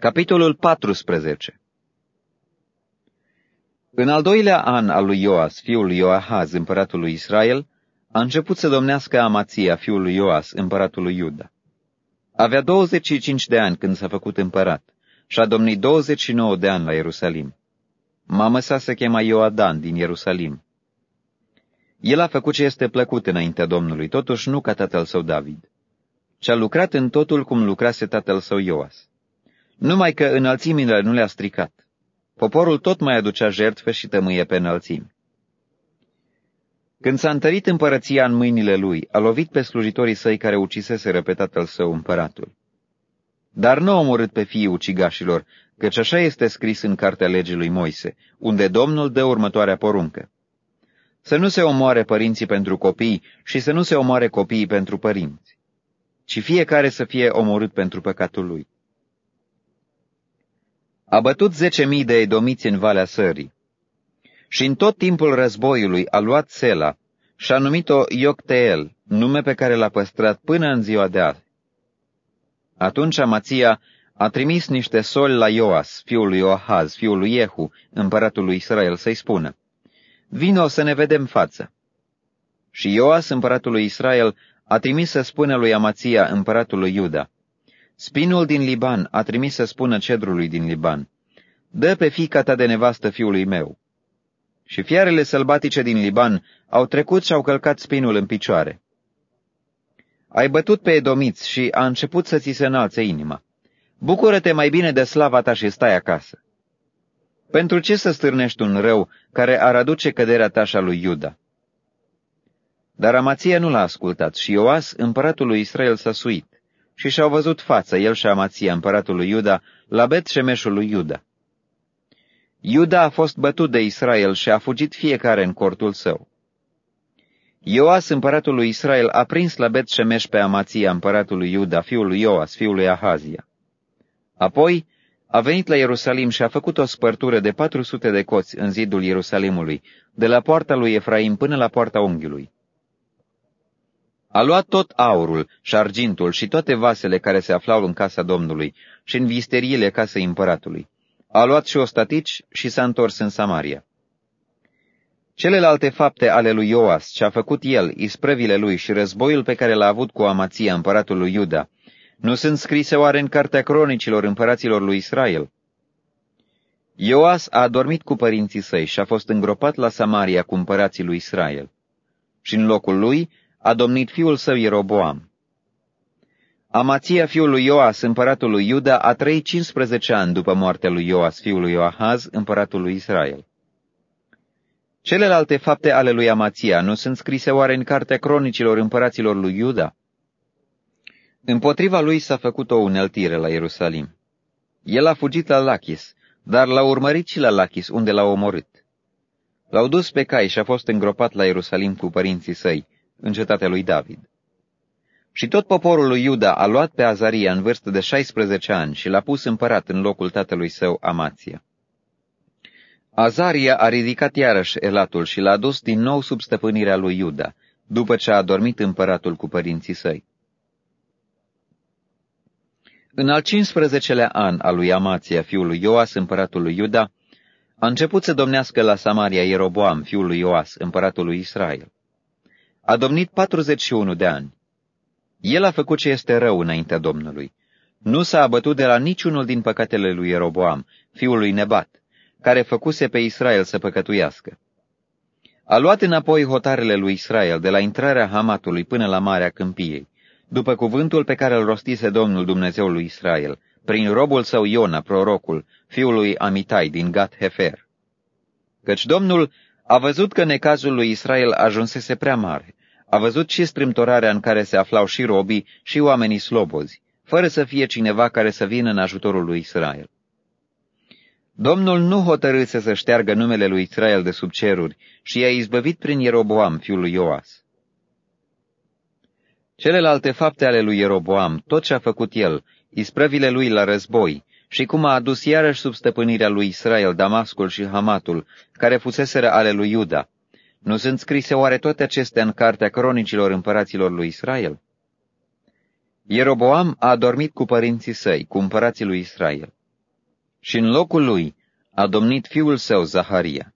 Capitolul 14 În al doilea an al lui Ioas, fiul lui Ioahaz, împăratul lui Israel, a început să domnească Amația, fiul lui Ioas, împăratul lui Iuda. Avea 25 de ani când s-a făcut împărat și a domnit 29 de ani la Ierusalim. Mama sa se chema Ioadan din Ierusalim. El a făcut ce este plăcut înaintea Domnului, totuși nu ca tatăl său David. Și a lucrat în totul cum lucrase tatăl său Ioas. Numai că înălțimile nu le-a stricat. Poporul tot mai aducea jertfe și tămâie pe înălțimi. Când s-a întărit împărăția în mâinile lui, a lovit pe slujitorii săi care uciseseră pe tatăl său împăratul. Dar nu a omorât pe fiii ucigașilor, căci așa este scris în cartea legii lui Moise, unde Domnul dă următoarea poruncă. Să nu se omoare părinții pentru copii și să nu se omoare copiii pentru părinți, ci fiecare să fie omorât pentru păcatul lui. A bătut zece mii de edomiți în Valea Sării și în tot timpul războiului a luat Sela și a numit-o Iocteel, nume pe care l-a păstrat până în ziua de azi. Atunci Amația a trimis niște soli la Ioas, fiul lui Ohaz, fiul lui Jehu, împăratul lui Israel, să-i spună, Vino să ne vedem față. Și Ioas, împăratul lui Israel, a trimis să spună lui Amația, împăratul lui Iuda, Spinul din Liban a trimis să spună cedrului din Liban, Dă pe fica ta de nevastă fiului meu. Și fiarele sălbatice din Liban au trecut și au călcat spinul în picioare. Ai bătut pe edomiți și a început să ți se înalțe inima. Bucură-te mai bine de slava ta și stai acasă. Pentru ce să stârnești un rău care ar aduce căderea ta și a lui Iuda? Dar Amația nu l-a ascultat și Ioas, împăratul lui Israel, s-a suit și și-au văzut fața, el și Amația, împăratul lui Iuda, la Bet șemeșul lui Iuda. Iuda a fost bătut de Israel și a fugit fiecare în cortul său. Ioas, împăratul lui Israel, a prins la Bet Shemesh pe Amația, împăratul lui Iuda, fiul lui Ioas, fiul lui Ahazia. Apoi a venit la Ierusalim și a făcut o spărtură de 400 de coți în zidul Ierusalimului, de la poarta lui Efraim până la poarta unghiului. A luat tot aurul și șargintul și toate vasele care se aflau în casa Domnului și în visteriile casei împăratului. A luat și ostatici și s-a întors în Samaria. Celelalte fapte ale lui Ioas, ce a făcut el, isprăvile lui și războiul pe care l-a avut cu Amația, împăratul lui Iuda, nu sunt scrise oare în cartea cronicilor împăraților lui Israel? Ioas a adormit cu părinții săi și a fost îngropat la Samaria cu împărații lui Israel. Și în locul lui a domnit fiul său Ieroboam. Amația fiul lui Ioas, împăratul lui Iuda, a trăit 15 ani după moartea lui Ioas, fiul lui Ioahaz, împăratul lui Israel. Celelalte fapte ale lui Amația nu sunt scrise oare în cartea cronicilor împăraților lui Iuda? Împotriva lui s-a făcut o uneltire la Ierusalim. El a fugit la Lachis, dar l-a urmărit și la Lachis, unde l-a omorât. L-au dus pe caiș și a fost îngropat la Ierusalim cu părinții săi, în cetatea lui David. Și tot poporul lui Iuda a luat pe Azaria în vârstă de 16 ani și l-a pus împărat în locul tatălui său Amația. Azaria a ridicat iarăși Elatul și l-a dus din nou sub stăpânirea lui Iuda, după ce a adormit împăratul cu părinții săi. În al 15-lea an al lui Amația, fiul lui Ioas, împăratul lui Iuda, a început să domnească la Samaria Ieroboam, fiul lui Ioas, împăratul lui Israel. A domnit 41 de ani. El a făcut ce este rău înaintea Domnului. Nu s-a abătut de la niciunul din păcatele lui Ieroboam, fiul lui Nebat, care făcuse pe Israel să păcătuiască. A luat înapoi hotarele lui Israel de la intrarea Hamatului până la Marea Câmpiei, după cuvântul pe care îl rostise Domnul Dumnezeul lui Israel, prin robul său Iona, prorocul, fiul lui Amitai din Gat-Hefer. Căci Domnul a văzut că necazul lui Israel ajunsese prea mare, a văzut și strâmtorarea în care se aflau și robii și oamenii slobozi, fără să fie cineva care să vină în ajutorul lui Israel. Domnul nu hotărâse să șteargă numele lui Israel de sub ceruri și i-a izbăvit prin Ieroboam, fiul lui Ioas. Celelalte fapte ale lui Ieroboam, tot ce a făcut el, isprăvile lui la război, și cum a adus iarăși sub stăpânirea lui Israel Damascul și Hamatul, care fuseseră ale lui Iuda, nu sunt scrise oare toate acestea în cartea cronicilor împăraților lui Israel? Ieroboam a adormit cu părinții săi, cu împărații lui Israel. și în locul lui a domnit fiul său Zaharia.